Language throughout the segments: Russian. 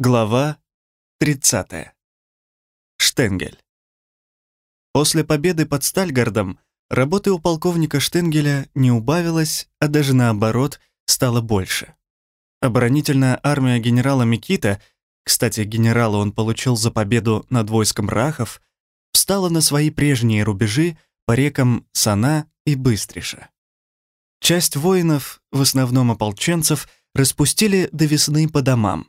Глава 30. Штенгель. После победы под Стальгардом работы у полковника Штенгеля не убавилось, а даже наоборот, стало больше. Оборонительная армия генерала Микита, кстати, генерала он получил за победу над войском Рахов, встала на свои прежние рубежи по рекам Сана и Быстриша. Часть воинов, в основном ополченцев, распустили до весны по домам,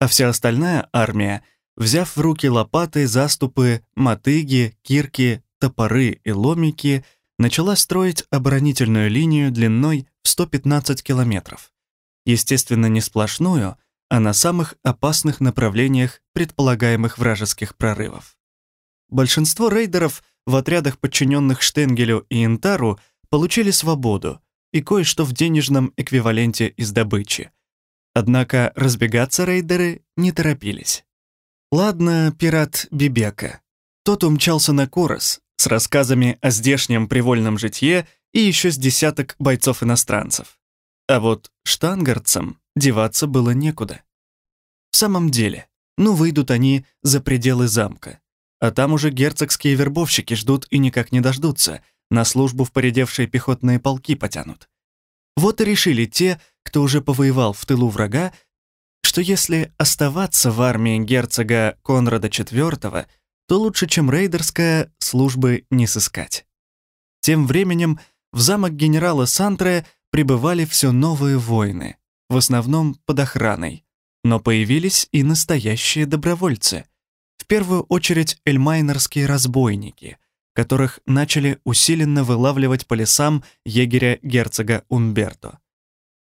а вся остальная армия, взяв в руки лопаты, заступы, мотыги, кирки, топоры и ломики, начала строить оборонительную линию длиной в 115 километров. Естественно, не сплошную, а на самых опасных направлениях предполагаемых вражеских прорывов. Большинство рейдеров в отрядах, подчиненных Штенгелю и Интару, получили свободу и кое-что в денежном эквиваленте из добычи. Однако разбегаться рейдеры не торопились. Ладно, пират Бибека. Тот умчался на Корос с рассказами о здешнем привольном житье и еще с десяток бойцов-иностранцев. А вот штангардцам деваться было некуда. В самом деле, ну выйдут они за пределы замка. А там уже герцогские вербовщики ждут и никак не дождутся, на службу в поредевшие пехотные полки потянут. Вот и решили те, кто уже повоевал в тылу врага, что если оставаться в армии герцога Конрада IV, то лучше, чем рейдерская, службы не сыскать. Тем временем в замок генерала Сантре прибывали все новые воины, в основном под охраной, но появились и настоящие добровольцы. В первую очередь эльмайнерские разбойники — которых начали усиленно вылавливать по лесам егеря герцога Умберто.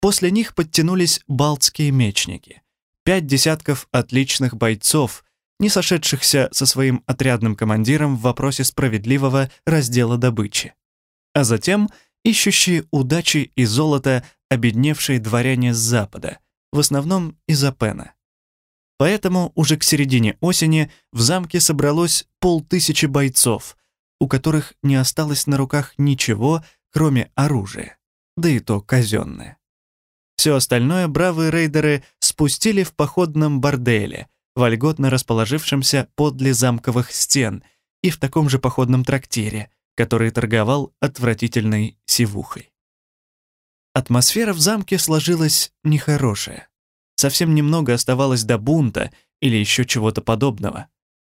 После них подтянулись балтские мечники, пять десятков отличных бойцов, не сошедшихся со своим отрядным командиром в вопросе справедливого раздела добычи. А затем ищущие удачи и золота обедневшие дворяне с запада, в основном из Апена. Поэтому уже к середине осени в замке собралось полтысячи бойцов, у которых не осталось на руках ничего, кроме оружия, да и то казенное. Все остальное бравые рейдеры спустили в походном борделе, вольготно расположившемся подле замковых стен и в таком же походном трактире, который торговал отвратительной сивухой. Атмосфера в замке сложилась нехорошая. Совсем немного оставалось до бунта или еще чего-то подобного.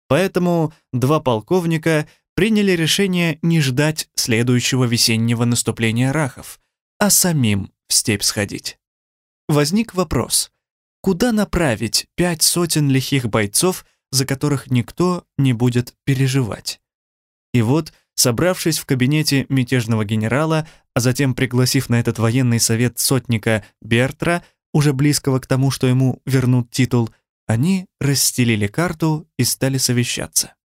Поэтому два полковника приняли решение не ждать следующего весеннего наступления рахов, а самим в степь сходить. Возник вопрос, куда направить пять сотен лихих бойцов, за которых никто не будет переживать? И вот, собравшись в кабинете мятежного генерала, а затем пригласив на этот военный совет сотника Бертра, уже близкого к тому, что ему вернут титул, они расстелили карту и стали совещаться.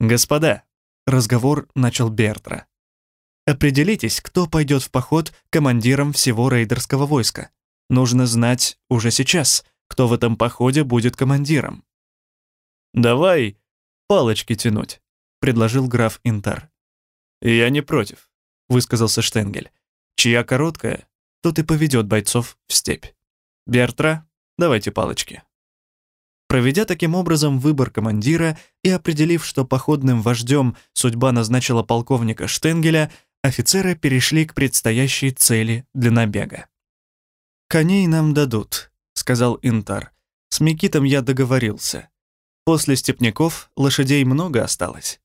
«Господа», — разговор начал Бертра, «определитесь, кто пойдет в поход командиром всего рейдерского войска. Нужно знать уже сейчас, кто в этом походе будет командиром». «Давай палочки тянуть», — предложил граф Интар. «Я не против», — высказался Штенгель. «Чья короткая, тот и поведет бойцов в степь. Бертра, давайте палочки». Проведя таким образом выбор командира и определив, что походным вождем судьба назначила полковника Штенгеля, офицеры перешли к предстоящей цели для набега. «Коней нам дадут», — сказал Интар. «С Микитом я договорился. После степняков лошадей много осталось».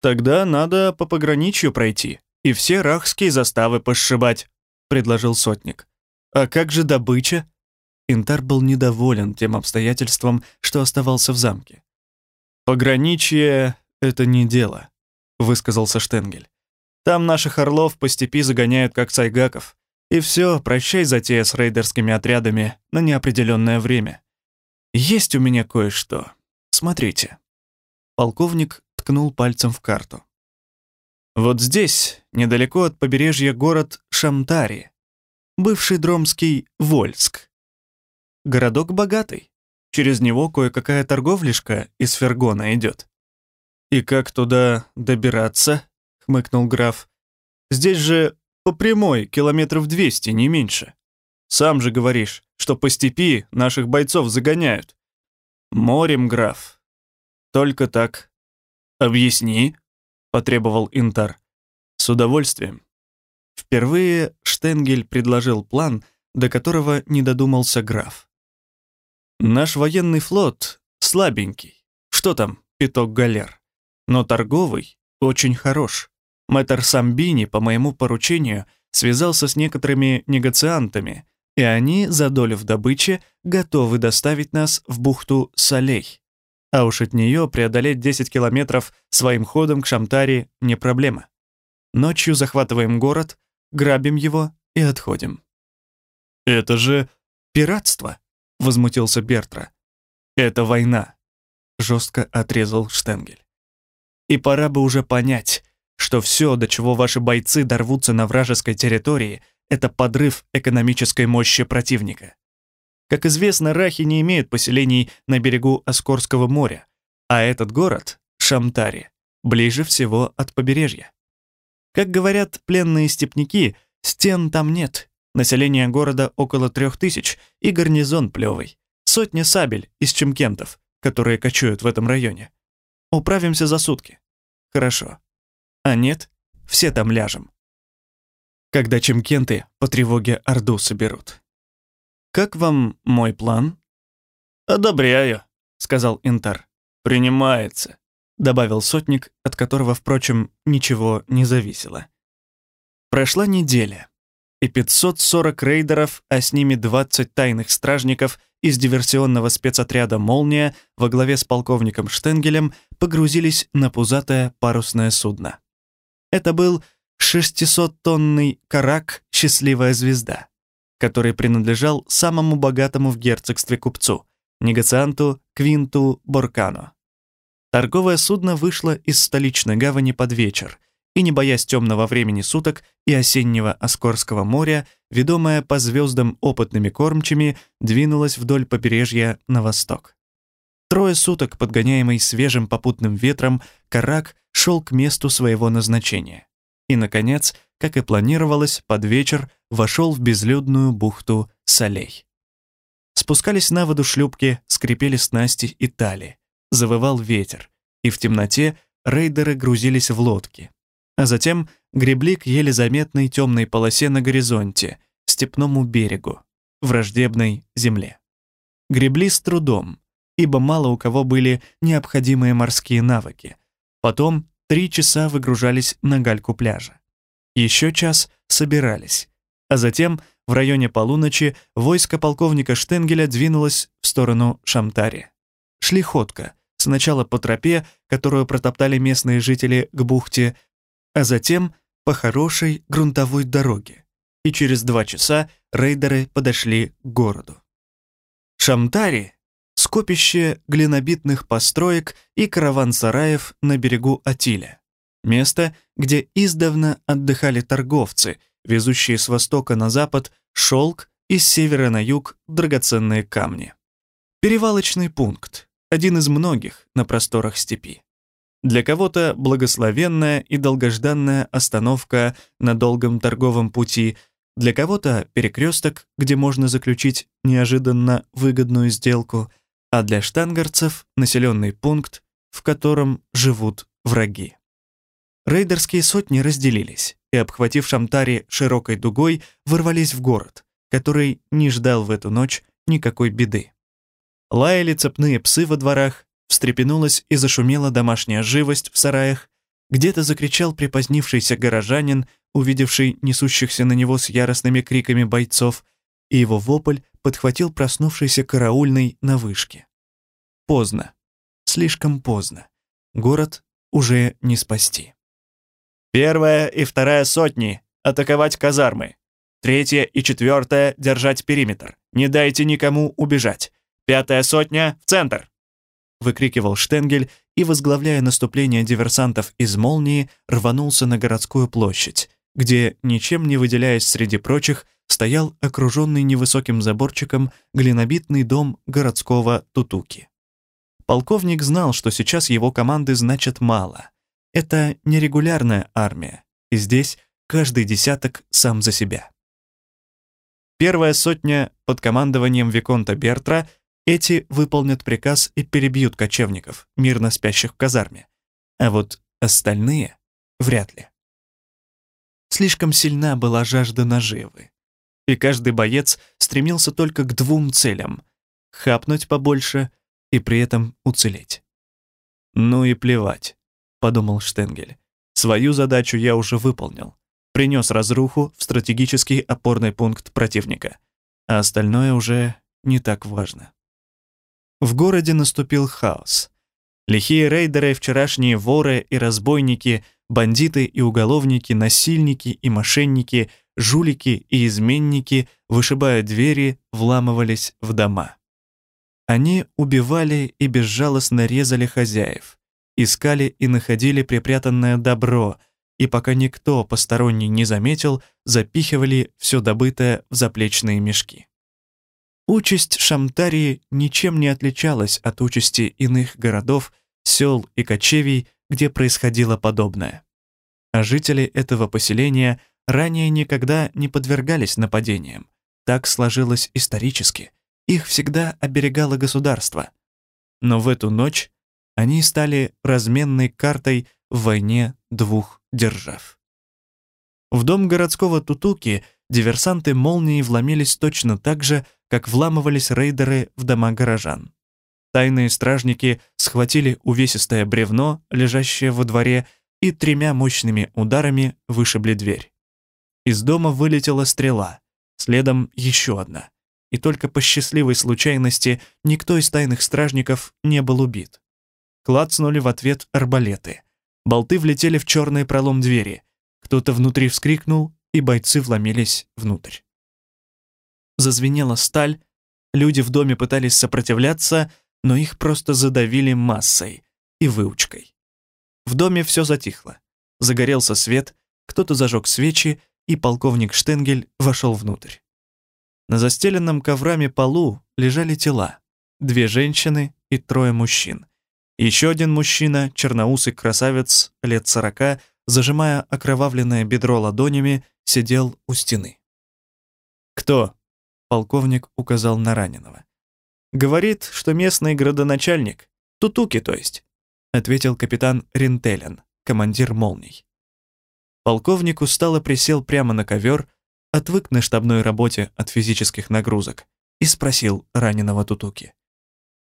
«Тогда надо по пограничью пройти и все рахские заставы пошибать», — предложил сотник. «А как же добыча?» Интар был недоволен тем обстоятельством, что оставался в замке. «Пограничье — это не дело», — высказался Штенгель. «Там наших орлов по степи загоняют, как сайгаков. И все, прощай затея с рейдерскими отрядами на неопределенное время. Есть у меня кое-что. Смотрите». Полковник ткнул пальцем в карту. «Вот здесь, недалеко от побережья город Шамтари, бывший дромский Вольск. Городок богатый. Через него кое-какая торговлишка из Фергона идет. «И как туда добираться?» — хмыкнул граф. «Здесь же по прямой километров двести, не меньше. Сам же говоришь, что по степи наших бойцов загоняют. Морем, граф. Только так. Объясни, потребовал Интар. С удовольствием. Впервые Штенгель предложил план, до которого не додумался граф. Наш военный флот слабенький. Что там, пяток галер? Но торговый очень хорош. Мэтр Самбини по моему поручению связался с некоторыми негациантами, и они, за долю в добыче, готовы доставить нас в бухту Солей. А уж от нее преодолеть 10 километров своим ходом к Шамтари не проблема. Ночью захватываем город, грабим его и отходим. «Это же пиратство!» — возмутился Бертра. «Это война», — жестко отрезал Штенгель. «И пора бы уже понять, что все, до чего ваши бойцы дорвутся на вражеской территории, это подрыв экономической мощи противника. Как известно, рахи не имеют поселений на берегу Оскорского моря, а этот город, Шамтари, ближе всего от побережья. Как говорят пленные степняки, стен там нет, население города около трех тысяч и гарнизон плевый, сотня сабель из чемкентов, которые кочуют в этом районе. Управимся за сутки. Хорошо. А нет, все там ляжем. Когда чемкенты по тревоге Орду соберут. «Как вам мой план?» «Одобряю», — сказал Интар. «Принимается», — добавил сотник, от которого, впрочем, ничего не зависело. Прошла неделя, и 540 рейдеров, а с ними 20 тайных стражников из диверсионного спецотряда «Молния» во главе с полковником Штенгелем погрузились на пузатое парусное судно. Это был 600-тонный карак «Счастливая звезда», который принадлежал самому богатому в герцогстве купцу, негацианту Квинту Боркано. Торговое судно вышло из столичной гавани под вечер, и, не боясь темного времени суток и осеннего Оскорского моря, ведомая по звездам опытными кормчими, двинулась вдоль побережья на восток. Трое суток, подгоняемый свежим попутным ветром, Карак шел к месту своего назначения. И, наконец, как и планировалось, под вечер вошел в безлюдную бухту Солей. Спускались на воду шлюпки, скрипели снасти и тали. Завывал ветер, и в темноте рейдеры грузились в лодки. А затем гребли к еле заметной темной полосе на горизонте, степному берегу, враждебной земле. Гребли с трудом, ибо мало у кого были необходимые морские навыки. Потом три часа выгружались на гальку пляжа. Еще час собирались. А затем, в районе полуночи, войско полковника Штенгеля двинулось в сторону Шамтари. Шли ходка, сначала по тропе, которую протоптали местные жители к бухте, а затем по хорошей грунтовой дороге. И через два часа рейдеры подошли к городу. Шамтари скопище глинобитных построек и караван-сараев на берегу Атиля. Место, где издавна отдыхали торговцы, везущие с востока на запад шелк и с севера на юг драгоценные камни. Перевалочный пункт, один из многих на просторах степи. Для кого-то благословенная и долгожданная остановка на долгом торговом пути, для кого-то перекресток, где можно заключить неожиданно выгодную сделку — а для штангарцев — населенный пункт, в котором живут враги. Рейдерские сотни разделились и, обхватив Шамтари широкой дугой, ворвались в город, который не ждал в эту ночь никакой беды. Лаяли цепные псы во дворах, встрепенулась и зашумела домашняя живость в сараях, где-то закричал припозднившийся горожанин, увидевший несущихся на него с яростными криками бойцов, и его вопль подхватил проснувшийся караульный на вышке. Поздно. Слишком поздно. Город уже не спасти. Первая и вторая сотни — атаковать казармы. Третья и четвертая — держать периметр. Не дайте никому убежать. Пятая сотня — в центр!» Выкрикивал Штенгель и, возглавляя наступление диверсантов из «Молнии», рванулся на городскую площадь, где, ничем не выделяясь среди прочих, стоял окруженный невысоким заборчиком глинобитный дом городского Тутуки. Полковник знал, что сейчас его команды значат мало. Это нерегулярная армия, и здесь каждый десяток сам за себя. Первая сотня под командованием Виконта Бертра эти выполнят приказ и перебьют кочевников, мирно спящих в казарме. А вот остальные — вряд ли. Слишком сильна была жажда наживы. И каждый боец стремился только к двум целям — хапнуть побольше и при этом уцелеть. «Ну и плевать», — подумал Штенгель. «Свою задачу я уже выполнил. Принес разруху в стратегический опорный пункт противника. А остальное уже не так важно». В городе наступил хаос. Лихие рейдеры, вчерашние воры и разбойники, бандиты и уголовники, насильники и мошенники, жулики и изменники, вышибая двери, вламывались в дома. Они убивали и безжалостно резали хозяев, искали и находили припрятанное добро, и пока никто посторонний не заметил, запихивали все добытое в заплечные мешки. Участь Шамтарии ничем не отличалась от участи иных городов, сел и кочевий, где происходило подобное. А жители этого поселения ранее никогда не подвергались нападениям. Так сложилось исторически. Их всегда оберегало государство. Но в эту ночь они стали разменной картой в войне двух держав. В дом городского Тутуки диверсанты молнией вломились точно так же, как вламывались рейдеры в дома горожан. Тайные стражники схватили увесистое бревно, лежащее во дворе, и тремя мощными ударами вышибли дверь. Из дома вылетела стрела, следом еще одна. И только по счастливой случайности никто из тайных стражников не был убит. Клацнули в ответ арбалеты. Болты влетели в черный пролом двери. Кто-то внутри вскрикнул, и бойцы вломились внутрь зазвенела сталь, люди в доме пытались сопротивляться, но их просто задавили массой и выучкой. В доме все затихло. Загорелся свет, кто-то зажег свечи, и полковник Штенгель вошел внутрь. На застеленном коврами полу лежали тела. Две женщины и трое мужчин. Еще один мужчина, черноусый красавец, лет сорока, зажимая окровавленное бедро ладонями, сидел у стены. «Кто?» полковник указал на раненого. «Говорит, что местный градоначальник, Тутуки, то есть», ответил капитан Ринтелен, командир «Молний». Полковник устало присел прямо на ковер, отвык на штабной работе от физических нагрузок, и спросил раненого Тутуки.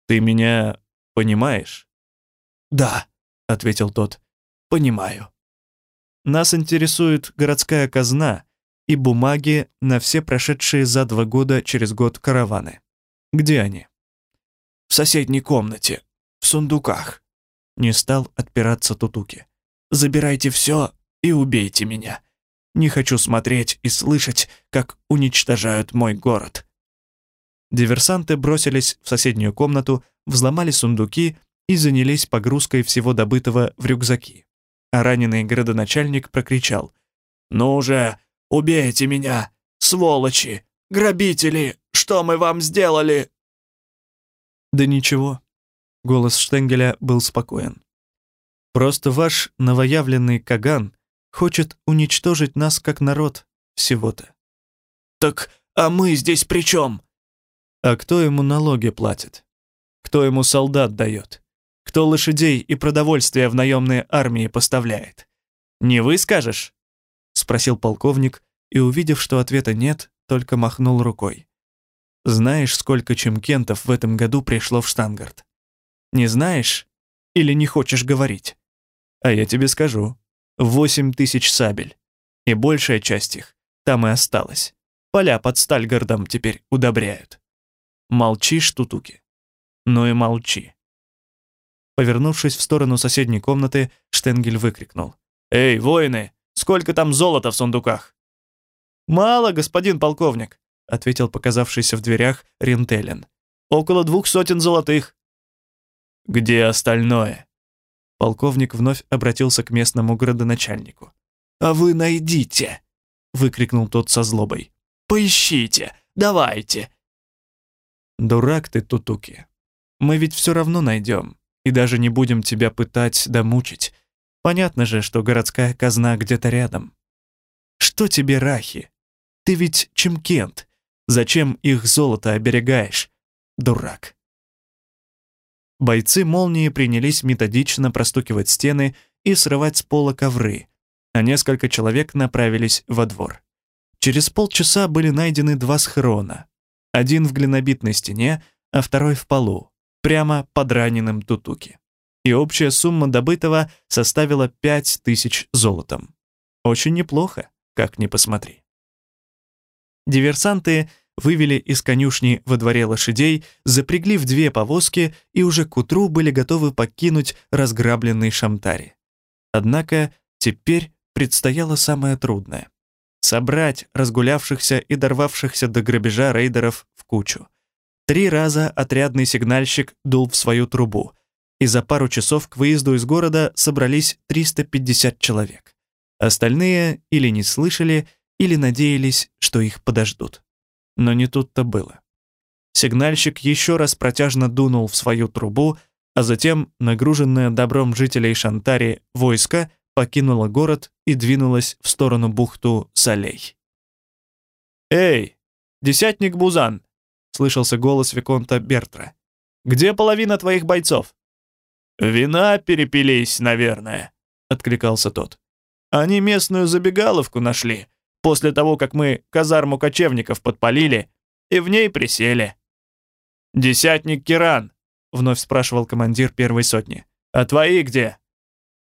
«Ты меня понимаешь?» «Да», — ответил тот, — «понимаю». «Нас интересует городская казна и бумаги на все прошедшие за два года через год караваны. Где они? В соседней комнате, в сундуках. Не стал отпираться Тутуки. Забирайте все и убейте меня. Не хочу смотреть и слышать, как уничтожают мой город. Диверсанты бросились в соседнюю комнату, взломали сундуки и занялись погрузкой всего добытого в рюкзаки. А раненый городоначальник прокричал. «Ну же, Убейте меня, сволочи, грабители! Что мы вам сделали?» «Да ничего», — голос Штенгеля был спокоен. «Просто ваш новоявленный Каган хочет уничтожить нас как народ всего-то». «Так, а мы здесь при чем?» «А кто ему налоги платит? Кто ему солдат дает? Кто лошадей и продовольствие в наемные армии поставляет? Не вы скажешь?» спросил полковник и, увидев, что ответа нет, только махнул рукой. «Знаешь, сколько чемкентов в этом году пришло в Штангарт? Не знаешь или не хочешь говорить? А я тебе скажу. Восемь тысяч сабель. И большая часть их там и осталась. Поля под Стальгардом теперь удобряют. Молчишь, Тутуки? Ну и молчи». Повернувшись в сторону соседней комнаты, Штенгель выкрикнул. «Эй, воины, Сколько там золота в сундуках?» «Мало, господин полковник», — ответил показавшийся в дверях Рентелен. «Около двух сотен золотых». «Где остальное?» Полковник вновь обратился к местному градоначальнику. «А вы найдите!» — выкрикнул тот со злобой. «Поищите! Давайте!» «Дурак ты, Тутуки. Мы ведь все равно найдем, и даже не будем тебя пытать да мучить. Понятно же, что городская казна где-то рядом. Что тебе, Рахи? Ты ведь Чемкент. Зачем их золото оберегаешь, дурак? Бойцы молнии принялись методично простукивать стены и срывать с пола ковры, а несколько человек направились во двор. Через полчаса были найдены два схрона. Один в глинобитной стене, а второй в полу, прямо под раненым Тутуки. И общая сумма добытого составила пять тысяч золотом. Очень неплохо, как ни посмотри. Диверсанты вывели из конюшни во дворе лошадей, запрягли в две повозки и уже к утру были готовы покинуть разграбленный Шамтари. Однако теперь предстояло самое трудное — собрать разгулявшихся и дорвавшихся до грабежа рейдеров в кучу. Три раза отрядный сигнальщик дул в свою трубу, и за пару часов к выезду из города собрались 350 человек. Остальные или не слышали, или надеялись, что их подождут. Но не тут-то было. Сигнальщик еще раз протяжно дунул в свою трубу, а затем, нагруженное добром жителей Шантари войско, покинуло город и двинулось в сторону бухту Салей. «Эй, десятник Бузан!» — слышался голос Виконта Бертра. «Где половина твоих бойцов?» «Вина перепились, наверное», — откликался тот. «Они местную забегаловку нашли, после того, как мы казарму кочевников подпалили, и в ней присели». «Десятник Киран», — вновь спрашивал командир первой сотни. «А твои где?»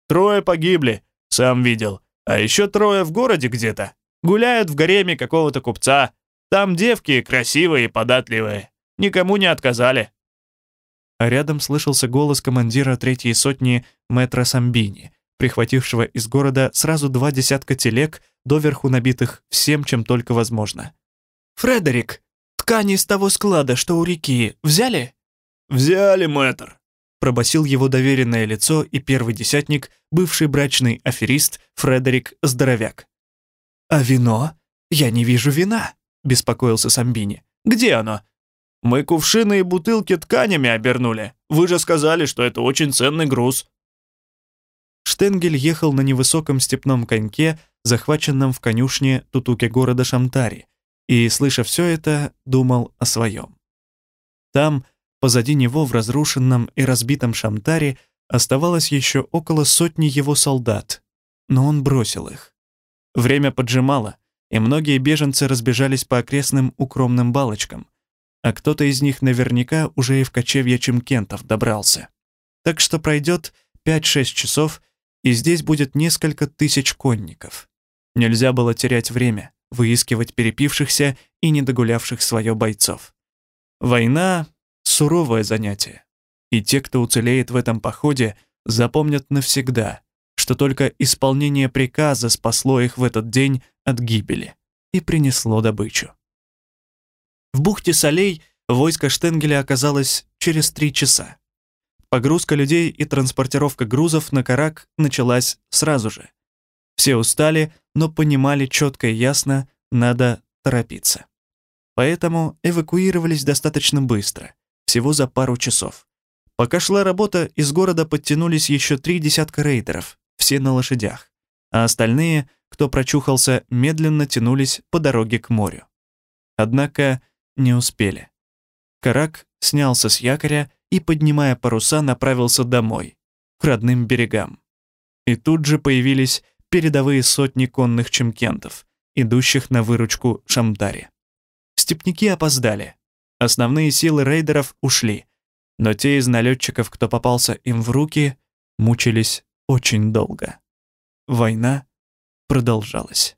«Трое погибли, сам видел. А еще трое в городе где-то. Гуляют в гареме какого-то купца. Там девки красивые и податливые. Никому не отказали». А рядом слышался голос командира третьей сотни Метра Самбини, прихватившего из города сразу два десятка телег, доверху набитых всем, чем только возможно. «Фредерик, ткани из того склада, что у реки, взяли?» «Взяли, мэтр», — пробасил его доверенное лицо и первый десятник, бывший брачный аферист Фредерик Здоровяк. «А вино? Я не вижу вина», — беспокоился Самбини. «Где оно?» «Мы кувшины и бутылки тканями обернули. Вы же сказали, что это очень ценный груз». Штенгель ехал на невысоком степном коньке, захваченном в конюшне Тутуке города Шамтари, и, слыша все это, думал о своем. Там, позади него в разрушенном и разбитом Шамтаре, оставалось еще около сотни его солдат, но он бросил их. Время поджимало, и многие беженцы разбежались по окрестным укромным балочкам, а кто-то из них наверняка уже и в кочевье Чемкентов добрался. Так что пройдет 5-6 часов, и здесь будет несколько тысяч конников. Нельзя было терять время, выискивать перепившихся и недогулявших свое бойцов. Война — суровое занятие. И те, кто уцелеет в этом походе, запомнят навсегда, что только исполнение приказа спасло их в этот день от гибели и принесло добычу. В бухте Солей войско Штенгеля оказалось через три часа. Погрузка людей и транспортировка грузов на Карак началась сразу же. Все устали, но понимали четко и ясно, надо торопиться. Поэтому эвакуировались достаточно быстро, всего за пару часов. Пока шла работа, из города подтянулись еще три десятка рейдеров, все на лошадях, а остальные, кто прочухался, медленно тянулись по дороге к морю. Однако не успели. Карак снялся с якоря и, поднимая паруса, направился домой, к родным берегам. И тут же появились передовые сотни конных чемкентов, идущих на выручку Шамдаре. Степники опоздали. Основные силы рейдеров ушли, но те из налетчиков, кто попался им в руки, мучились очень долго. Война продолжалась.